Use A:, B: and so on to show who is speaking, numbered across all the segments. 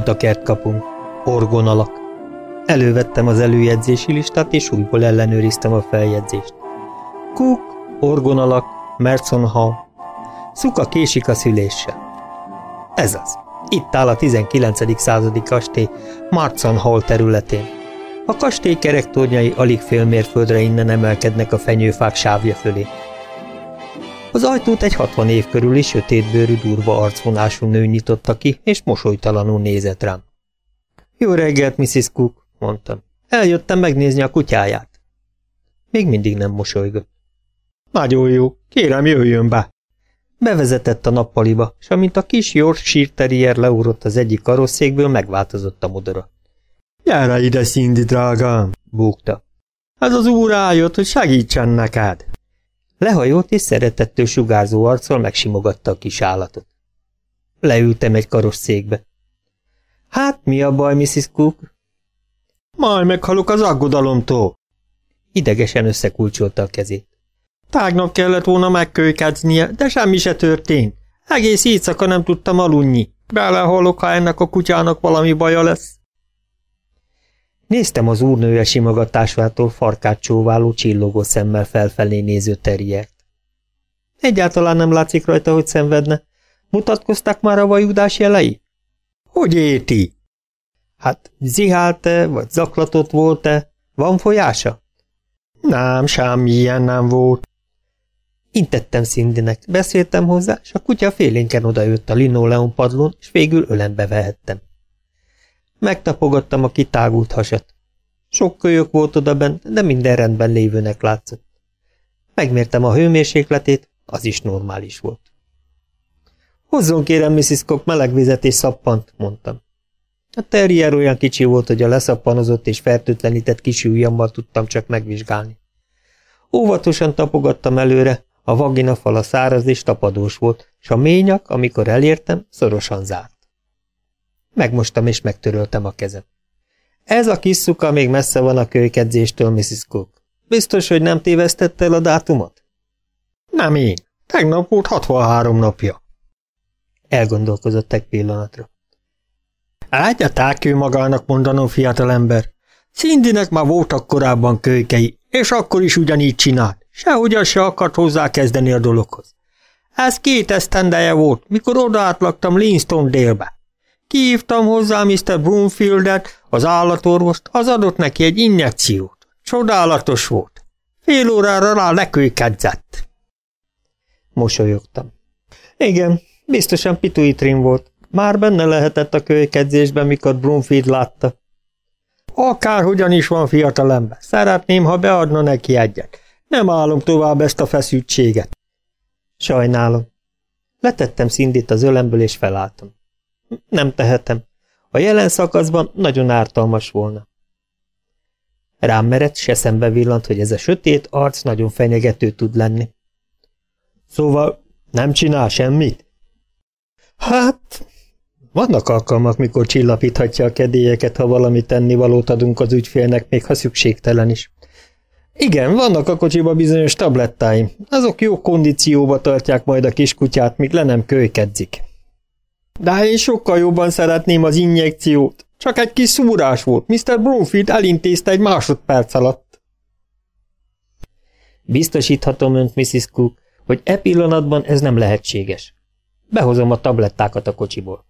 A: Volt a kertkapun. Orgonalak. Elővettem az előjegyzési listát, és újból ellenőriztem a feljegyzést. Cook, orgonalak, Merson Hall. Szuka késik a szüléssel. Ez az. Itt áll a 19. századi kastély Marson Hall területén. A kastély kerektornyai alig fél mérföldre innen emelkednek a fenyőfák sávja fölé. Az ajtót egy 60 év körüli sötétbőrű durva arcvonású nő nyitotta ki, és mosolytalanul nézett rám. Jó reggelt, Mrs. Cook, mondtam. Eljöttem megnézni a kutyáját. Még mindig nem mosolygott. Nagyon jó, kérem jöjjön be. Bevezetett a nappaliba, és amint a kis Yorkshire Terrier leúrott az egyik karosszékből, megváltozott a modora. Gyere ide, Cindy, drágám, búgta. Ez az úr rájött, hogy segítsen neked. Lehajolt és szeretettől sugárzó arccal megsimogatta a kis állatot. Leültem egy karosszékbe. Hát, mi a baj, Mrs. Cook? Majd meghalok az aggodalomtól. Idegesen összekulcsolta a kezét. Tágnak kellett volna megkölykeznie, de semmi se történt. Egész éjszaka nem tudtam aludni. Belehalok, ha ennek a kutyának valami baja lesz. Néztem az úrnője simogatásától farkát csóváló csillogó szemmel felfelé néző terriert. Egyáltalán nem látszik rajta, hogy szenvedne. Mutatkoztak már a vajudás jelei? Hogy érti? Hát zihált-e, vagy zaklatott volt-e? Van folyása? Nem, semmilyen nem volt. Intettem Szindinek, beszéltem hozzá, és a kutya félénken odajött a linoleum padlón, és végül ölembe vehettem. Megtapogattam a kitágult hasat. Sok kölyök volt odaben, de minden rendben lévőnek látszott. Megmértem a hőmérsékletét, az is normális volt. Hozzon kérem, Mrs. Cook, meleg vizet és szappant, mondtam. A terrier olyan kicsi volt, hogy a leszappanozott és fertőtlenített kis ujjammal tudtam csak megvizsgálni. Óvatosan tapogattam előre, a vagina fala száraz és tapadós volt, és a ményak, amikor elértem, szorosan zárt. Megmostam és megtöröltem a kezem. Ez a kis szuka még messze van a kölykedzéstől, Mrs. Cook. Biztos, hogy nem tévesztette el a dátumot? Nem én. Tegnap volt 63 napja. Elgondolkozott egy pillanatra. Egyetálk ő magának mondanom, fiatalember. Szindinek már voltak korábban kölykei, és akkor is ugyanígy csinált. Sehogyan se akart hozzá kezdeni a dologhoz. Ez két esztendeje volt, mikor odaátlaktam Linston délbe. Kihívtam hozzá Mr. Broomfieldet, az állatorvost, az adott neki egy injekciót. Csodálatos volt. Fél órára rá lekőkedzett. Mosolyogtam. Igen, biztosan pituitrin volt. Már benne lehetett a kölykedzésben, mikor Broomfield látta. Akárhogyan is van fiatalember, szeretném, ha beadna neki egyet. Nem állom tovább ezt a feszültséget. Sajnálom. Letettem szindít az ölemből, és felálltam. Nem tehetem. A jelen szakaszban nagyon ártalmas volna. Rám merett, se szembe villant, hogy ez a sötét arc nagyon fenyegető tud lenni. Szóval nem csinál semmit? Hát, vannak alkalmak, mikor csillapíthatja a kedélyeket, ha valami tennivalót adunk az ügyfélnek, még ha szükségtelen is. Igen, vannak a kocsiba bizonyos tablettáim. Azok jó kondícióba tartják majd a kiskutyát, míg le nem kölykedzik. De én sokkal jobban szeretném az injekciót. Csak egy kis szúrás volt. Mr. Bromfield elintézte egy másodperc alatt. Biztosíthatom önt, Mrs. Cook, hogy e pillanatban ez nem lehetséges. Behozom a tablettákat a kocsiból.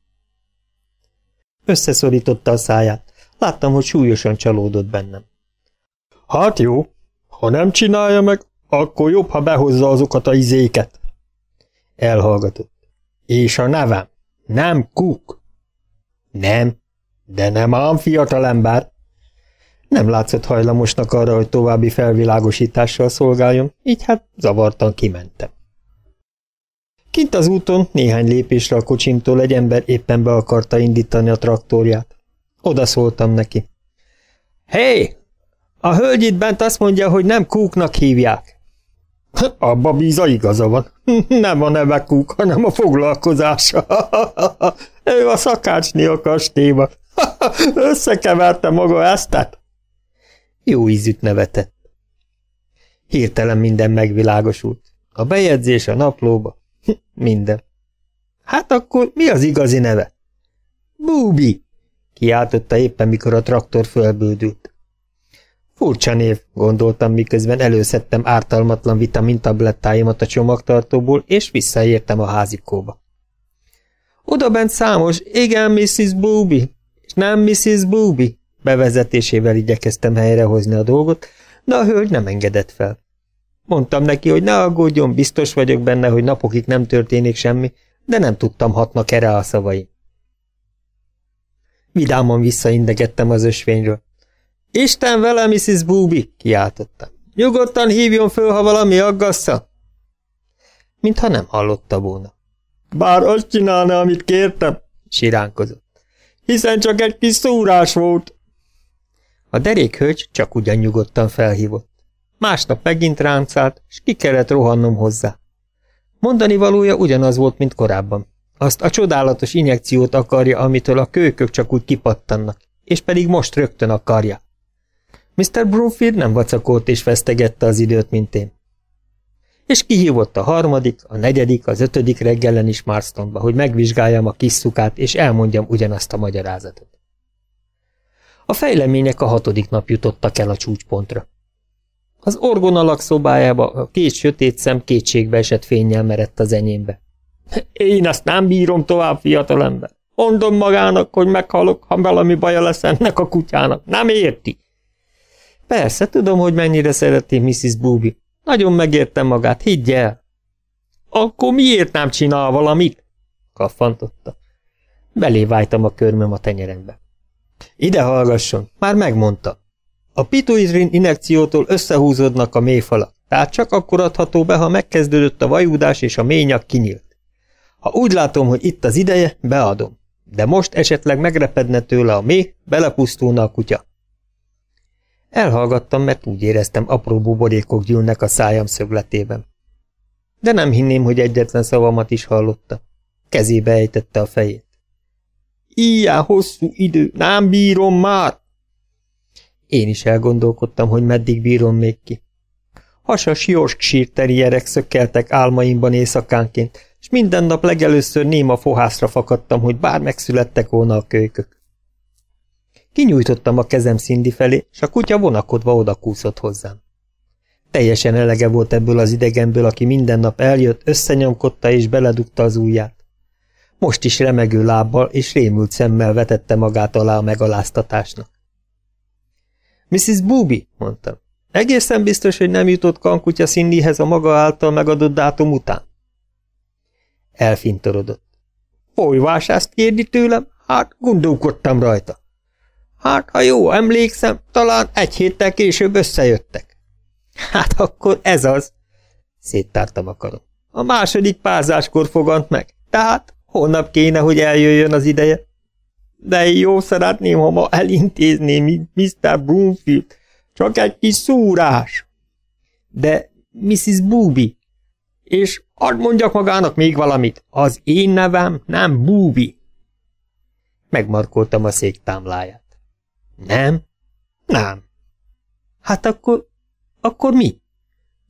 A: Összeszorította a száját. Láttam, hogy súlyosan csalódott bennem. Hát jó, ha nem csinálja meg, akkor jobb, ha behozza azokat a izéket. Elhallgatott. És a nevem? Nem Cook. Nem, de nem ám fiatalember. Nem látszott hajlamosnak arra, hogy további felvilágosítással szolgáljon, így hát zavartan kimentem. Kint az úton, néhány lépésre a kocsimtól egy ember éppen be akarta indítani a traktorját. Oda szóltam neki. Hé, hey, a hölgy itt bent azt mondja, hogy nem kúknak hívják. Abba bíza igaza van. Nem a neve kúk, hanem a foglalkozása. Ő a szakácsni a kastélyba. Összekeverte maga eztet. Jó ízűt nevetett. Hirtelen minden megvilágosult. A bejegyzés a naplóba. Minden. Hát akkor mi az igazi neve? Búbi! kiáltotta éppen, mikor a traktor fölbődült. Furcsa név, gondoltam, miközben előszedtem ártalmatlan vitamintablettáimat a csomagtartóból, és visszaértem a házikóba. Oda bent számos, igen, Mrs. Booby, és nem Mrs. Booby, bevezetésével igyekeztem helyrehozni a dolgot, de a hölgy nem engedett fel. Mondtam neki, hogy ne aggódjon, biztos vagyok benne, hogy napokig nem történik semmi, de nem tudtam hatnak erre a szavaim. Vidáman visszaindegettem az ösvényről. Isten vele, Mrs. Booby, kiáltottam. Nyugodtan hívjon föl, ha valami aggassza. Mintha nem hallotta volna. Bár azt csinálna, amit kértem, siránkozott. Hiszen csak egy kis szúrás volt. A derék hölgy csak ugyan nyugodtan felhívott. Másnap megint ráncált, és ki kellett rohannom hozzá. Mondani valója ugyanaz volt, mint korábban. Azt a csodálatos injekciót akarja, amitől a kölykök csak úgy kipattannak, és pedig most rögtön akarja. Mr. Broomfield nem vacakolt és vesztegette az időt, mint én. És kihívott a harmadik, a negyedik, az ötödik reggelen is Marstonba, hogy megvizsgáljam a kis szukát, és elmondjam ugyanazt a magyarázatot. A fejlemények a hatodik nap jutottak el a csúcspontra. Az orgonalak szobájába a két sötét szem kétségbe esett fényjel merett az enyémbe. Én ezt nem bírom tovább, fiatalember. Mondom magának, hogy meghalok, ha valami baja lesz ennek a kutyának. Nem érti? Persze, tudom, hogy mennyire szereti Mrs. Booby. Nagyon megértem magát, higgy el. Akkor miért nem csinál valamit? Kaffantotta. Belé vájtam a körmöm a tenyerembe. Ide hallgasson, már megmondta. A pituitrin inekciótól összehúzódnak a mélyfalak, tehát csak akkor adható be, ha megkezdődött a vajúdás és a ményak kinyílt. Ha úgy látom, hogy itt az ideje, beadom. De most esetleg megrepedne tőle a méh, belepusztulna a kutya. Elhallgattam, mert úgy éreztem, apró buborékok gyűlnek a szájam szögletében. De nem hinném, hogy egyetlen szavamat is hallotta. Kezébe ejtette a fejét. Ilyen hosszú idő, nem bírom már! Én is elgondolkodtam, hogy meddig bírom még ki. Hasas Yorkshire terrierek szökkeltek álmaimban éjszakánként, és minden nap legelőször néma fohászra fakadtam, hogy bár megszülettek volna a kölykök. Kinyújtottam a kezem Cindy felé, és a kutya vonakodva odakúszott hozzám. Teljesen elege volt ebből az idegenből, aki minden nap eljött, összenyomkodta és beledugta az ujját. Most is remegő lábbal és rémült szemmel vetette magát alá a megaláztatásnak. Mrs. Booby, mondtam, egészen biztos, hogy nem jutott kankutya Cindyhez a maga által megadott dátum után? Elfintorodott. Folyvásást kérdi tőlem? Hát, gondolkodtam rajta. Hát, ha jó emlékszem, talán egy héttel később összejöttek. Hát akkor ez az. Széttártam a karom. A második pázáskor fogant meg, tehát holnap kéne, hogy eljöjjön az ideje. De én jó szeretném, ha ma elintézném Mr. Broomfield. Csak egy kis szúrás. De Mrs. Booby. És hadd mondjak magának még valamit. Az én nevem nem Booby. Megmarkoltam a szék támláját. Nem? Nem. Hát akkor, akkor mi?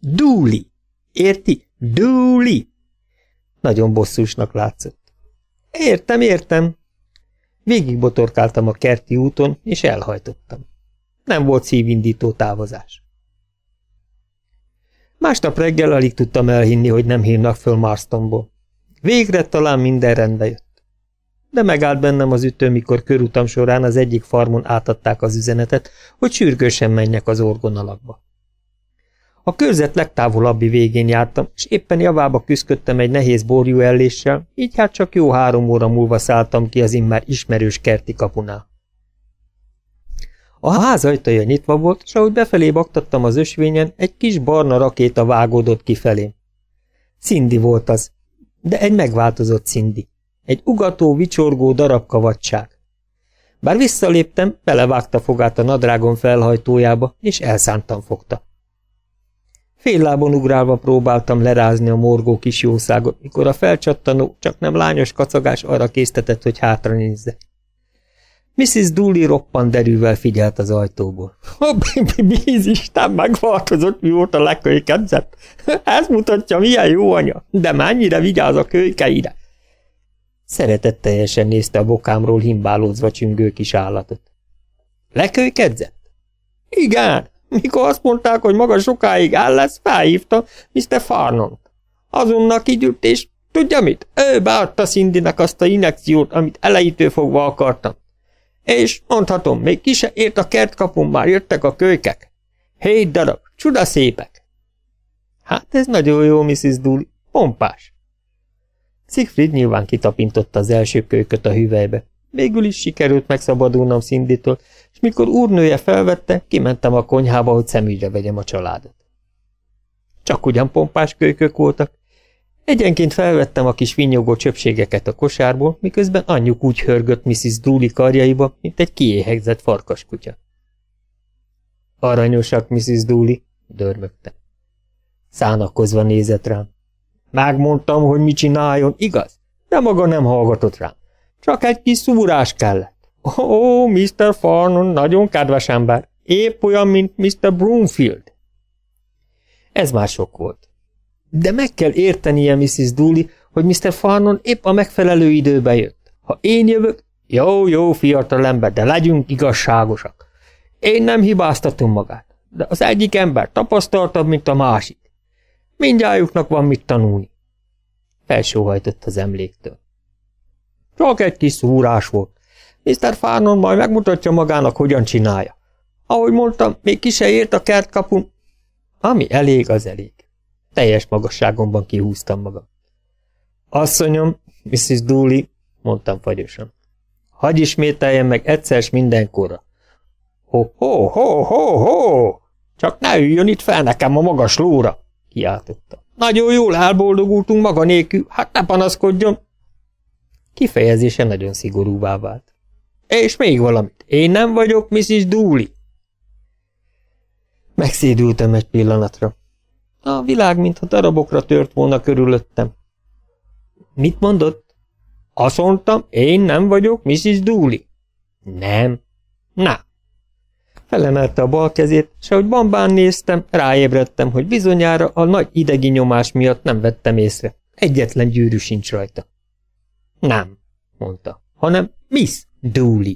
A: Dúli. Érti? Dúli. Nagyon bosszúsnak látszott. Értem, értem. Végig botorkáltam a kerti úton, és elhajtottam. Nem volt szívindító távozás. Másnap reggel alig tudtam elhinni, hogy nem hívnak föl Marstonból. Végre talán minden rendbe jött de megállt bennem az ütő, mikor körutam során az egyik farmon átadták az üzenetet, hogy sürgősen menjek az orgonalakba. A körzet legtávolabbi végén jártam, és éppen javába küzdöttem egy nehéz borjú elléssel, így hát csak jó három óra múlva szálltam ki az immár ismerős kerti kapunál. A ház ajtaja nyitva volt, és ahogy befelé baktattam az ösvényen, egy kis barna rakéta vágódott kifelé. Cindy volt az, de egy megváltozott Cindy. Egy ugató, vicsorgó darabka vadság. Bár visszaléptem, belevágta fogát a nadrágon felhajtójába, és elszántan fogta. Fél lábon ugrálva próbáltam lerázni a morgó kis jószágot, mikor a felcsattanó, csak nem lányos kacagás arra késztetett, hogy hátra nézze. Mrs. Dooley roppan derűvel figyelt az ajtóból. A bíz Isten megváltozott, mióta lekölykedzett. Ez mutatja, milyen jó anya, de mennyire vigyáz a kölykeire. Szeretetteljesen nézte a bokámról himbálózva csüngő kis állatot. Lekőkedzett? Igen, mikor azt mondták, hogy maga sokáig áll lesz, felhívta Mr. Farnon. Azonnal kigyűlt, és tudja mit? Ő beadta Cindynek azt a inekciót, amit elejétől fogva akartam. És mondhatom, még ki se ért a kertkapun, már jöttek a kölykek. Hét darab, csuda szépek. Hát ez nagyon jó, Mrs. Dooley, pompás. Siegfried nyilván kitapintotta az első kölyköt a hüvelybe. Végül is sikerült megszabadulnom Szinditől, és mikor úrnője felvette, kimentem a konyhába, hogy szemügyre vegyem a családot. Csak ugyan pompás kölykök voltak. Egyenként felvettem a kis vinyogó csöpségeket a kosárból, miközben anyjuk úgy hörgött Mrs. Dooley karjaiba, mint egy kiéhegzett farkaskutya. Aranyosak, Mrs. Dooley, dörmögte. Szánakozva nézett rám. Megmondtam, hogy mit csináljon, igaz? De maga nem hallgatott rám. Csak egy kis szúrás kellett. Ó, oh, Mr. Farnon nagyon kedves ember. Épp olyan, mint Mr. Broomfield. Ez már sok volt. De meg kell értenie Mrs. Dooley, hogy Mr. Farnon épp a megfelelő időben jött. Ha én jövök, jó, jó, fiatal ember, de legyünk igazságosak. Én nem hibáztatom magát, de az egyik ember tapasztaltabb, mint a másik. Mindjájuknak van mit tanulni. Felsóhajtott az emléktől. Csak egy kis szúrás volt. Mr. Farnon majd megmutatja magának, hogyan csinálja. Ahogy mondtam, még ki se ért a kertkapun. Ami elég, az elég. Teljes magasságomban kihúztam magam. Asszonyom, Mrs. Dooley, mondtam fagyosan. Hagy ismételjen meg egyszer mindenkorra. Ho, ho, ho, ho, ho! Csak ne üljön itt fel nekem a magas lóra! Kiáltotta. Nagyon jól elboldogultunk maga nélkül, hát ne panaszkodjon! Kifejezése nagyon szigorúvá vált. És még valamit, én nem vagyok Mrs. Dooley. Megszédültem egy pillanatra. A világ mintha darabokra tört volna körülöttem. Mit mondott? Azt mondtam, én nem vagyok Mrs. Dooley. Nem. Na. Felemelte a bal kezét, és ahogy bambán néztem, ráébredtem, hogy bizonyára a nagy idegi nyomás miatt nem vettem észre. Egyetlen gyűrű sincs rajta. Nem, mondta, hanem Miss Dooley.